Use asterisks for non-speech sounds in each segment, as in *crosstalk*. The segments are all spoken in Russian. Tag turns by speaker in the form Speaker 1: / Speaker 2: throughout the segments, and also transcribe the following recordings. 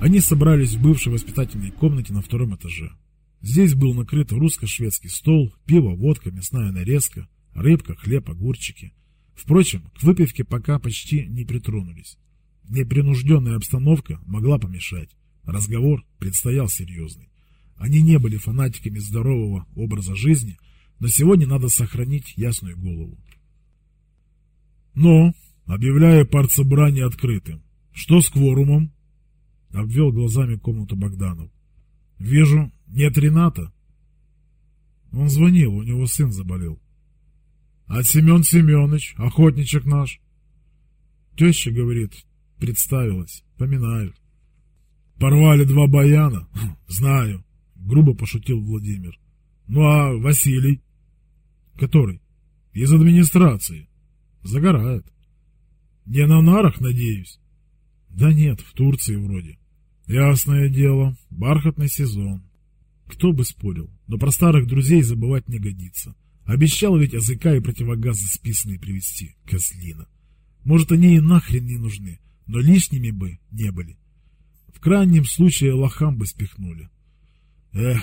Speaker 1: Они собрались в бывшей воспитательной комнате на втором этаже. Здесь был накрыт русско-шведский стол, пиво, водка, мясная нарезка, рыбка, хлеб, огурчики. Впрочем, к выпивке пока почти не притронулись. Непринужденная обстановка могла помешать. Разговор предстоял серьезный. Они не были фанатиками здорового образа жизни, но сегодня надо сохранить ясную голову. «Ну, объявляю партсобрание открытым. Что с кворумом?» Обвел глазами комнату Богданов. «Вижу, нет Рената». Он звонил, у него сын заболел. «А Семен Семенович, охотничек наш?» Теща, говорит, представилась, поминают. «Порвали два баяна?» *laughs* «Знаю», — грубо пошутил Владимир. «Ну а Василий?» «Который?» «Из администрации. Загорает». «Не на нарах, надеюсь?» «Да нет, в Турции вроде». «Ясное дело, бархатный сезон». Кто бы спорил, но про старых друзей забывать не годится. Обещал ведь языка и противогазы списанные привезти, козлина. Может, они и нахрен не нужны, но лишними бы не были. В крайнем случае лохам бы спихнули. Эх,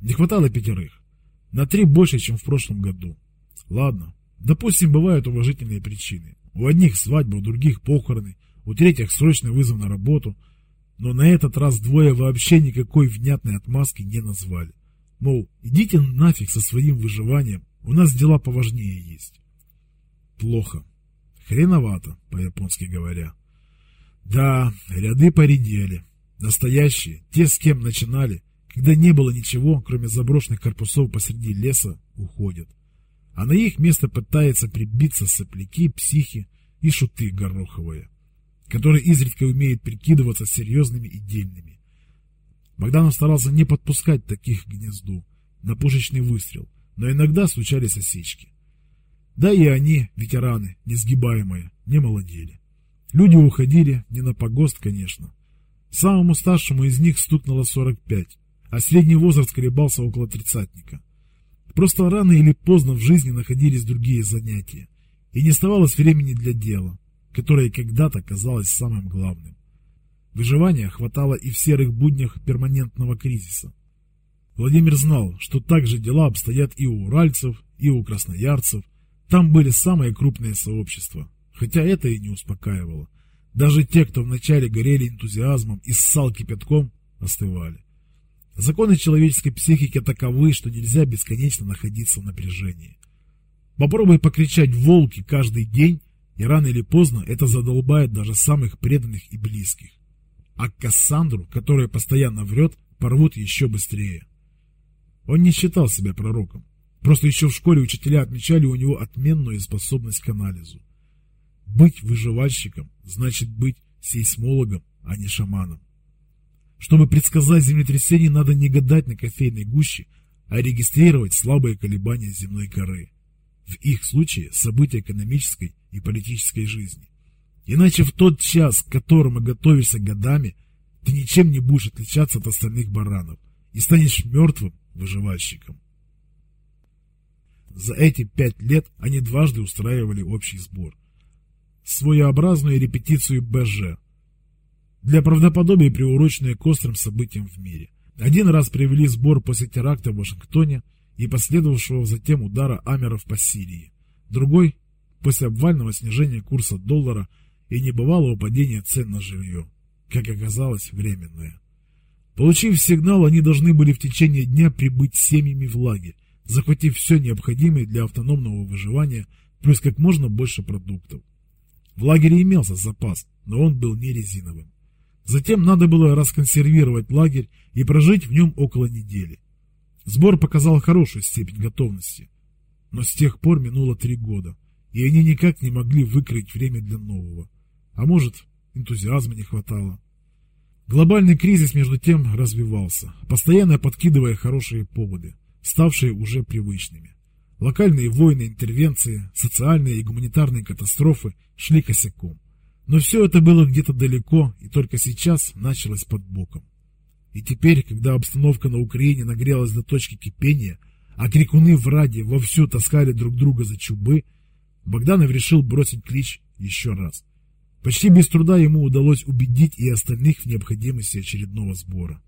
Speaker 1: не хватало пятерых. На три больше, чем в прошлом году. Ладно, допустим, бывают уважительные причины. У одних свадьба, у других похороны, у третьих срочный вызов на работу. Но на этот раз двое вообще никакой внятной отмазки не назвали. Мол, идите нафиг со своим выживанием, у нас дела поважнее есть. Плохо. Хреновато, по-японски говоря. Да, ряды поредели. Настоящие, те, с кем начинали, когда не было ничего, кроме заброшенных корпусов посреди леса, уходят. А на их место пытаются прибиться сопляки, психи и шуты гороховые, которые изредка умеют прикидываться серьезными и дельными. Богданов старался не подпускать таких к гнезду, на пушечный выстрел, но иногда случались осечки. Да и они, ветераны, несгибаемые, не молодели. Люди уходили не на погост, конечно. Самому старшему из них стукнуло 45, а средний возраст колебался около тридцатника. Просто рано или поздно в жизни находились другие занятия, и не оставалось времени для дела, которое когда-то казалось самым главным. Выживания хватало и в серых буднях перманентного кризиса. Владимир знал, что так же дела обстоят и у уральцев, и у красноярцев. Там были самые крупные сообщества, хотя это и не успокаивало. Даже те, кто вначале горели энтузиазмом и ссал кипятком, остывали. Законы человеческой психики таковы, что нельзя бесконечно находиться в напряжении. Попробуй покричать «волки» каждый день, и рано или поздно это задолбает даже самых преданных и близких а Кассандру, которая постоянно врет, порвут еще быстрее. Он не считал себя пророком. Просто еще в школе учителя отмечали у него отменную способность к анализу. Быть выживальщиком значит быть сейсмологом, а не шаманом. Чтобы предсказать землетрясение, надо не гадать на кофейной гуще, а регистрировать слабые колебания земной коры. В их случае события экономической и политической жизни. Иначе в тот час, к которому готовишься годами, ты ничем не будешь отличаться от остальных баранов и станешь мертвым выживальщиком. За эти пять лет они дважды устраивали общий сбор. Своеобразную репетицию БЖ. Для правдоподобия приуроченные к острым событиям в мире. Один раз провели сбор после теракта в Вашингтоне и последовавшего затем удара Амеров по Сирии. Другой – после обвального снижения курса доллара – и небывалого падения цен на жилье, как оказалось, временное. Получив сигнал, они должны были в течение дня прибыть семьями в лагерь, захватив все необходимое для автономного выживания, плюс как можно больше продуктов. В лагере имелся запас, но он был не резиновым. Затем надо было расконсервировать лагерь и прожить в нем около недели. Сбор показал хорошую степень готовности. Но с тех пор минуло три года, и они никак не могли выкроить время для нового. А может, энтузиазма не хватало. Глобальный кризис, между тем, развивался, постоянно подкидывая хорошие поводы, ставшие уже привычными. Локальные войны, интервенции, социальные и гуманитарные катастрофы шли косяком. Но все это было где-то далеко и только сейчас началось под боком. И теперь, когда обстановка на Украине нагрелась до точки кипения, а крикуны в Раде вовсю таскали друг друга за чубы, Богданов решил бросить клич еще раз – Почти без труда ему удалось убедить и остальных в необходимости очередного сбора.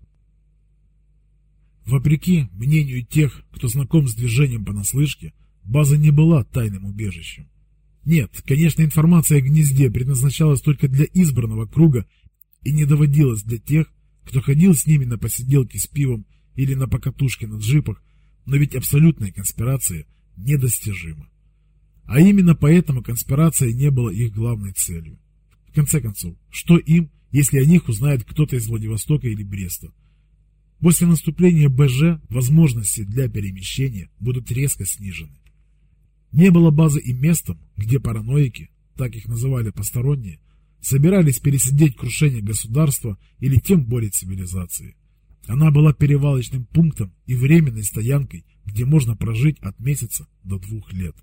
Speaker 1: Вопреки мнению тех, кто знаком с движением понаслышке, база не была тайным убежищем. Нет, конечно, информация о гнезде предназначалась только для избранного круга и не доводилась для тех, кто ходил с ними на посиделки с пивом или на покатушке на джипах, но ведь абсолютная конспирация недостижима. А именно поэтому конспирация не была их главной целью. В конце концов, что им, если о них узнает кто-то из Владивостока или Бреста? После наступления БЖ возможности для перемещения будут резко снижены. Не было базы и местом, где параноики, так их называли посторонние, собирались пересидеть крушение государства или тем более цивилизации. Она была перевалочным пунктом и временной стоянкой, где можно прожить от месяца до двух лет.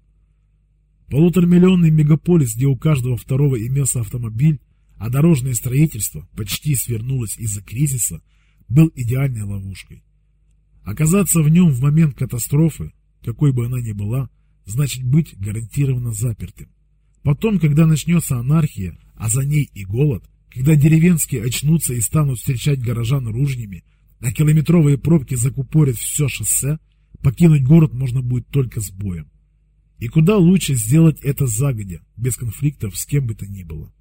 Speaker 1: Полуторамиллионный мегаполис, где у каждого второго имелся автомобиль, а дорожное строительство почти свернулось из-за кризиса, был идеальной ловушкой. Оказаться в нем в момент катастрофы, какой бы она ни была, значит быть гарантированно запертым. Потом, когда начнется анархия, а за ней и голод, когда деревенские очнутся и станут встречать горожан ружьями, а километровые пробки закупорят все шоссе, покинуть город можно будет только с боем. И куда лучше сделать это загодя, без конфликтов с кем бы то ни было.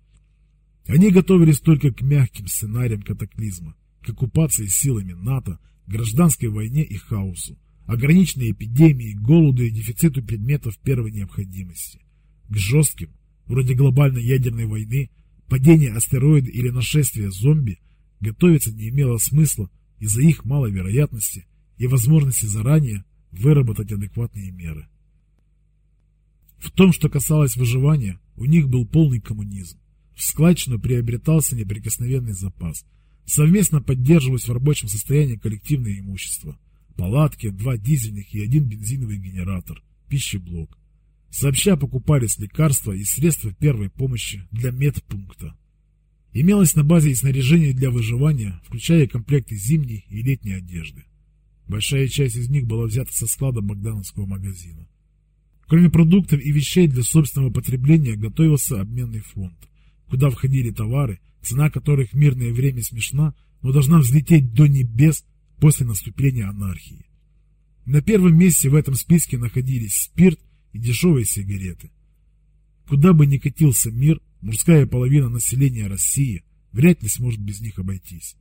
Speaker 1: Они готовились только к мягким сценариям катаклизма, к оккупации силами НАТО, гражданской войне и хаосу, ограниченной эпидемией, голоду и дефициту предметов первой необходимости, к жестким, вроде глобальной ядерной войны, падения астероида или нашествия зомби, готовиться не имело смысла из-за их малой вероятности и возможности заранее выработать адекватные меры. В том, что касалось выживания, у них был полный коммунизм. В складчину приобретался неприкосновенный запас. Совместно поддерживалось в рабочем состоянии коллективное имущество. Палатки, два дизельных и один бензиновый генератор, пищеблок. Сообща покупались лекарства и средства первой помощи для медпункта. Имелось на базе и снаряжение для выживания, включая комплекты зимней и летней одежды. Большая часть из них была взята со склада Богдановского магазина. Кроме продуктов и вещей для собственного потребления готовился обменный фонд, куда входили товары, цена которых в мирное время смешна, но должна взлететь до небес после наступления анархии. На первом месте в этом списке находились спирт и дешевые сигареты. Куда бы ни катился мир, мужская половина населения России вряд ли сможет без них обойтись.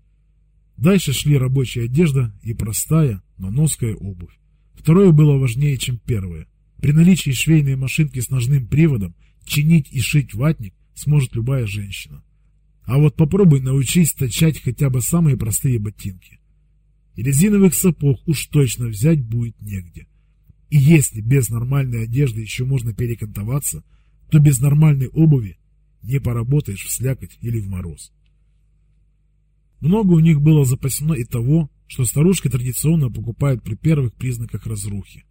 Speaker 1: Дальше шли рабочая одежда и простая, но ноская обувь. Второе было важнее, чем первое. При наличии швейной машинки с ножным приводом чинить и шить ватник сможет любая женщина. А вот попробуй научись точать хотя бы самые простые ботинки. И резиновых сапог уж точно взять будет негде. И если без нормальной одежды еще можно перекантоваться, то без нормальной обуви не поработаешь в слякоть или в мороз. Много у них было запасено и того, что старушки традиционно покупают при первых признаках разрухи.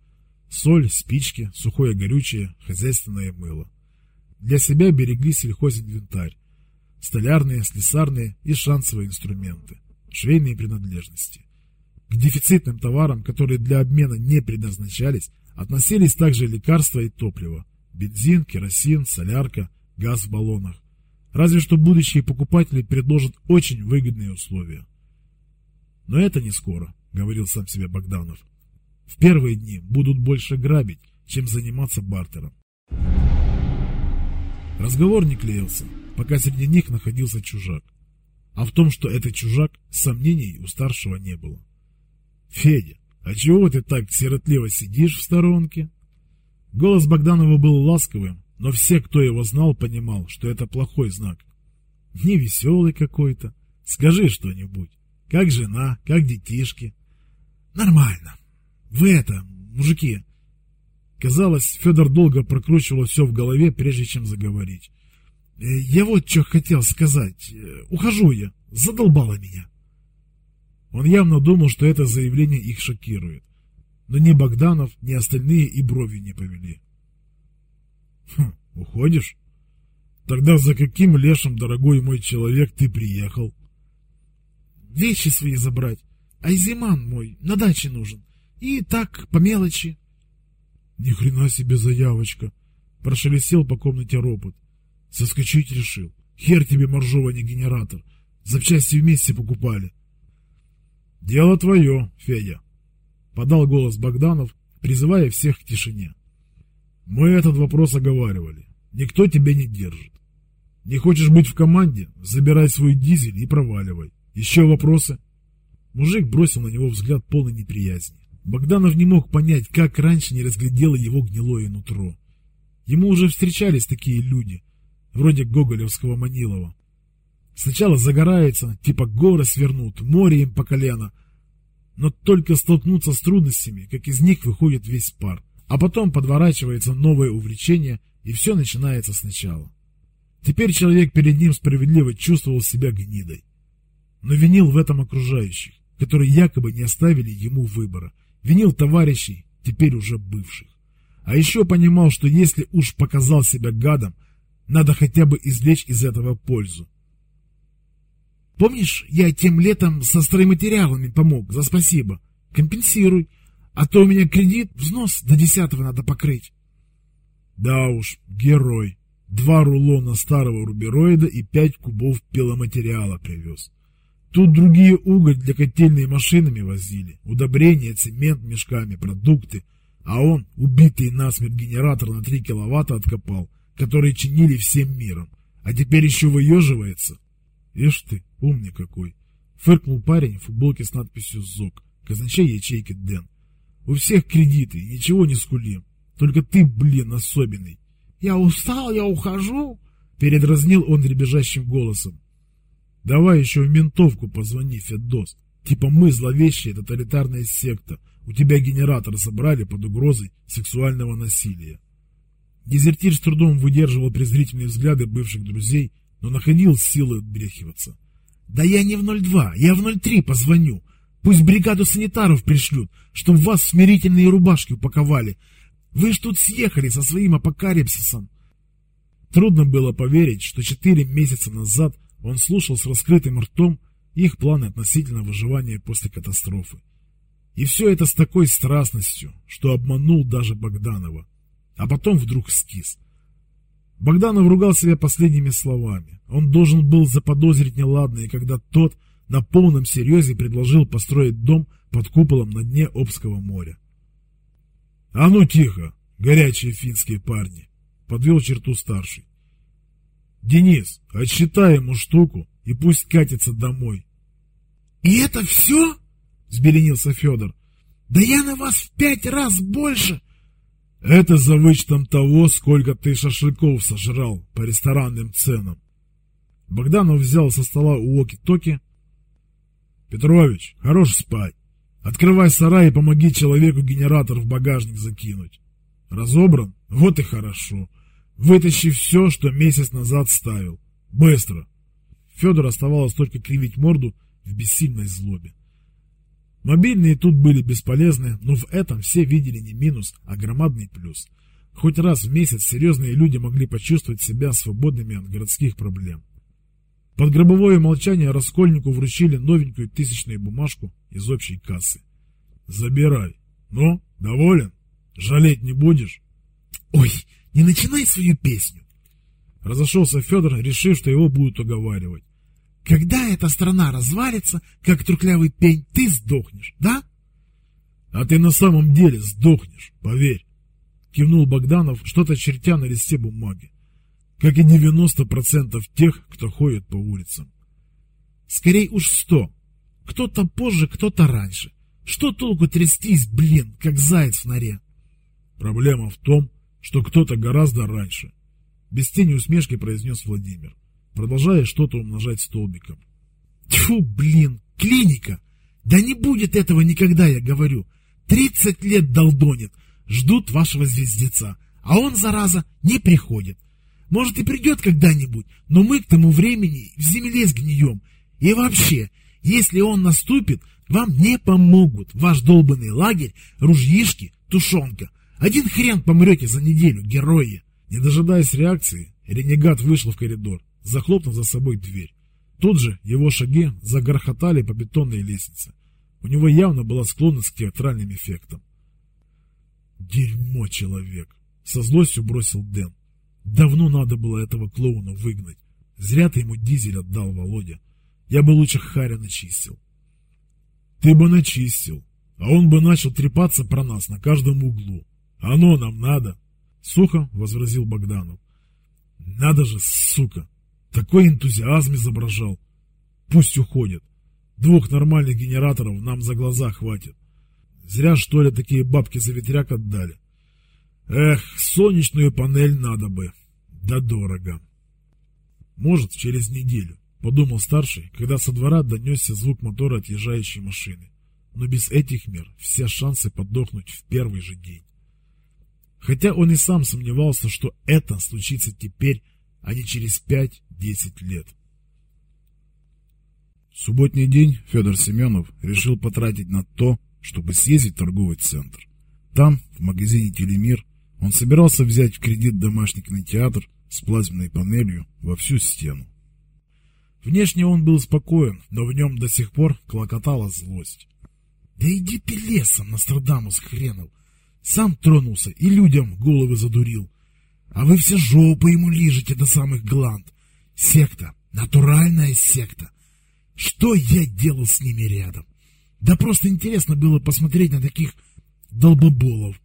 Speaker 1: Соль, спички, сухое горючее, хозяйственное мыло. Для себя берегли сельхозинвентарь. Столярные, слесарные и шансовые инструменты. Швейные принадлежности. К дефицитным товарам, которые для обмена не предназначались, относились также лекарства и топливо. Бензин, керосин, солярка, газ в баллонах. Разве что будущие покупатели предложат очень выгодные условия. Но это не скоро, говорил сам себе Богданов. В первые дни будут больше грабить, чем заниматься бартером. Разговор не клеился, пока среди них находился чужак. А в том, что это чужак, сомнений у старшего не было. «Федя, а чего ты так сиротливо сидишь в сторонке?» Голос Богданова был ласковым, но все, кто его знал, понимал, что это плохой знак. «Невеселый какой-то. Скажи что-нибудь. Как жена, как детишки?» «Нормально. Вы это, мужики. Казалось, Федор долго прокручивал все в голове, прежде чем заговорить. «Э, я вот что хотел сказать. Э, ухожу я. Задолбало меня. Он явно думал, что это заявление их шокирует. Но ни Богданов, ни остальные и брови не повели. Хм, уходишь? Тогда за каким лешим, дорогой мой человек, ты приехал? Вещи свои забрать. Айзиман мой на даче нужен. И так, по мелочи. Ни хрена себе заявочка. Прошелестел по комнате робот. Соскочить решил. Хер тебе моржованный генератор. Запчасти вместе покупали. Дело твое, Федя, подал голос Богданов, призывая всех к тишине. Мы этот вопрос оговаривали. Никто тебя не держит. Не хочешь быть в команде? Забирай свой дизель и проваливай. Еще вопросы? Мужик бросил на него взгляд полной неприязни. Богданов не мог понять, как раньше не разглядело его гнилое нутро. Ему уже встречались такие люди, вроде Гоголевского Манилова. Сначала загораются, типа горы свернут, море им по колено, но только столкнуться с трудностями, как из них выходит весь пар. А потом подворачивается новое увлечение, и все начинается сначала. Теперь человек перед ним справедливо чувствовал себя гнидой. Но винил в этом окружающих, которые якобы не оставили ему выбора. Винил товарищей, теперь уже бывших. А еще понимал, что если уж показал себя гадом, надо хотя бы извлечь из этого пользу. Помнишь, я тем летом со стройматериалами помог, за спасибо. Компенсируй, а то у меня кредит, взнос до десятого надо покрыть. Да уж, герой. Два рулона старого рубероида и пять кубов пиломатериала привез. Тут другие уголь для котельной машинами возили, удобрения, цемент мешками, продукты. А он, убитый насмерть генератор на 3 киловатта откопал, который чинили всем миром. А теперь еще выеживается. Ишь ты, умный какой. Фыркнул парень в футболке с надписью «ЗОК», казначей ячейки Дэн. У всех кредиты, ничего не скулим. Только ты, блин, особенный. Я устал, я ухожу. Передразнил он дребезжащим голосом. Давай еще в ментовку позвони, Федос. Типа мы зловещая тоталитарная секта. У тебя генератор собрали под угрозой сексуального насилия. Дезертир с трудом выдерживал презрительные взгляды бывших друзей, но находил силы отбрехиваться. «Да я не в 02, я в 03 позвоню. Пусть бригаду санитаров пришлют, чтоб вас в смирительные рубашки упаковали. Вы ж тут съехали со своим апокалипсисом». Трудно было поверить, что четыре месяца назад он слушал с раскрытым ртом их планы относительно выживания после катастрофы. И все это с такой страстностью, что обманул даже Богданова. А потом вдруг скис. Богданов ругал себя последними словами. Он должен был заподозрить неладное, когда тот на полном серьезе предложил построить дом под куполом на дне Обского моря. — А ну тихо, горячие финские парни! — подвел черту старший. — Денис, отсчитай ему штуку и пусть катится домой. — И это все? — взбеленился Федор. — Да я на вас в пять раз больше! — это за вычетом того, сколько ты шашлыков сожрал по ресторанным ценам. Богданов взял со стола уоки-токи. Петрович, хорош спать. Открывай сарай и помоги человеку генератор в багажник закинуть. Разобран? Вот и хорошо. Вытащи все, что месяц назад ставил. Быстро. Федор оставалось только кривить морду в бессильной злобе. Мобильные тут были бесполезны, но в этом все видели не минус, а громадный плюс. Хоть раз в месяц серьезные люди могли почувствовать себя свободными от городских проблем. Под гробовое молчание Раскольнику вручили новенькую тысячную бумажку из общей кассы. «Забирай. Ну, доволен? Жалеть не будешь?» «Ой, не начинай свою песню!» Разошелся Федор, решив, что его будут уговаривать. Когда эта страна развалится, как трухлявый пень, ты сдохнешь, да? А ты на самом деле сдохнешь, поверь. Кивнул Богданов, что-то чертя на листе бумаги. Как и 90% тех, кто ходит по улицам. Скорей уж сто. Кто-то позже, кто-то раньше. Что толку трястись, блин, как заяц в норе? Проблема в том, что кто-то гораздо раньше. Без тени усмешки произнес Владимир продолжая что-то умножать столбиком. Тьфу, блин, клиника! Да не будет этого никогда, я говорю. Тридцать лет долдонит, ждут вашего звездеца, а он, зараза, не приходит. Может и придет когда-нибудь, но мы к тому времени в земле сгнием. И вообще, если он наступит, вам не помогут. Ваш долбанный лагерь, ружьишки, тушенка. Один хрен помрете за неделю, герои. Не дожидаясь реакции, ренегат вышел в коридор захлопнув за собой дверь. Тут же его шаги загорхотали по бетонной лестнице. У него явно была склонность к театральным эффектам. «Дерьмо, человек!» — со злостью бросил Дэн. «Давно надо было этого клоуна выгнать. Зря ты ему дизель отдал, Володя. Я бы лучше Харя начистил. Ты бы начистил, а он бы начал трепаться про нас на каждом углу. Оно нам надо. Сухо возразил Богданов. Надо же, сука, такой энтузиазм изображал. Пусть уходит. Двух нормальных генераторов нам за глаза хватит. Зря, что ли, такие бабки за ветряк отдали. Эх, солнечную панель надо бы. Да дорого. Может, через неделю, подумал старший, когда со двора донесся звук мотора отъезжающей машины. Но без этих мер все шансы подохнуть в первый же день. Хотя он и сам сомневался, что это случится теперь, а не через пять-десять лет. Субботний день Федор Семенов решил потратить на то, чтобы съездить в торговый центр. Там, в магазине «Телемир», он собирался взять в кредит домашний кинотеатр с плазменной панелью во всю стену. Внешне он был спокоен, но в нем до сих пор клокотала злость. «Да иди ты лесом, Нострадамус хренов! Сам тронулся и людям головы задурил. А вы все жопы ему лижете до самых гланд. Секта, натуральная секта. Что я делал с ними рядом? Да просто интересно было посмотреть на таких долбоболов.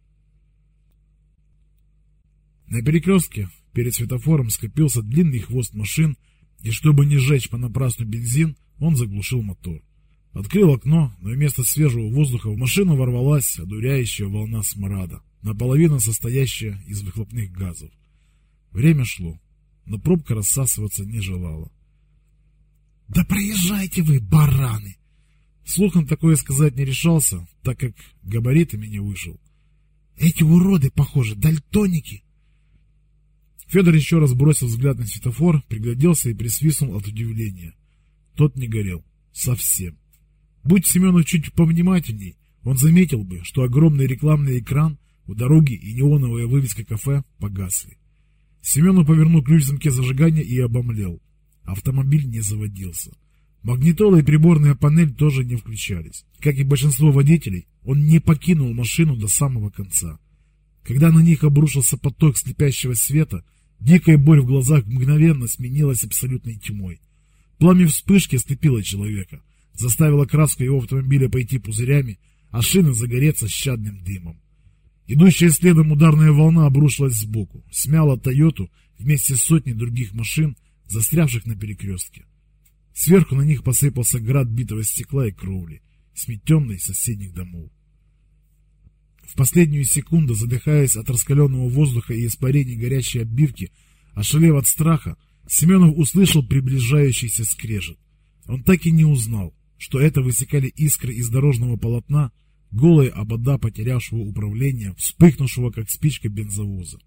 Speaker 1: На перекрестке перед светофором скопился длинный хвост машин, и чтобы не сжечь понапрасну бензин, он заглушил мотор. Открыл окно, но вместо свежего воздуха в машину ворвалась одуряющая волна смрада, наполовину состоящая из выхлопных газов. Время шло, но пробка рассасываться не желала. «Да проезжайте вы, бараны!» Слухом такое сказать не решался, так как габаритами не вышел. «Эти уроды, похоже, дальтоники!» Федор еще раз бросил взгляд на светофор, пригляделся и присвистнул от удивления. Тот не горел. Совсем. Будь Семенов чуть повнимательней, он заметил бы, что огромный рекламный экран у дороги и неоновая вывеска кафе погасли. Семенов повернул ключ в замке зажигания и обомлел. Автомобиль не заводился. Магнитола и приборная панель тоже не включались. Как и большинство водителей, он не покинул машину до самого конца. Когда на них обрушился поток слепящего света, дикая боль в глазах мгновенно сменилась абсолютной тьмой. Пламя вспышки ослепило человека, заставило краску его автомобиля пойти пузырями, а шины загореться щадным дымом. Идущая следом ударная волна обрушилась сбоку, смяла Тойоту вместе с сотней других машин, застрявших на перекрестке. Сверху на них посыпался град битого стекла и кровли, сметенной соседних домов. В последнюю секунду, задыхаясь от раскаленного воздуха и испарений горячей обивки, ошалев от страха, Семенов услышал приближающийся скрежет. Он так и не узнал, что это высекали искры из дорожного полотна, голые обода потерявшего управление, вспыхнувшего как спичка бензовоза.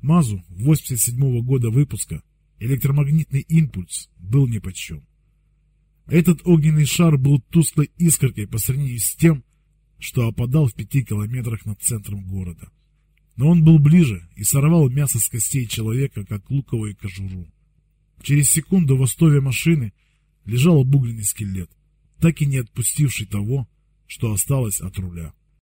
Speaker 1: МАЗу 87 -го года выпуска электромагнитный импульс был нипочем. Этот огненный шар был тусклой искоркой по сравнению с тем, что опадал в пяти километрах над центром города. Но он был ближе и сорвал мясо с костей человека, как луковую кожуру. Через секунду в остове машины лежал обугленный скелет, так и не отпустивший того, что осталось от руля.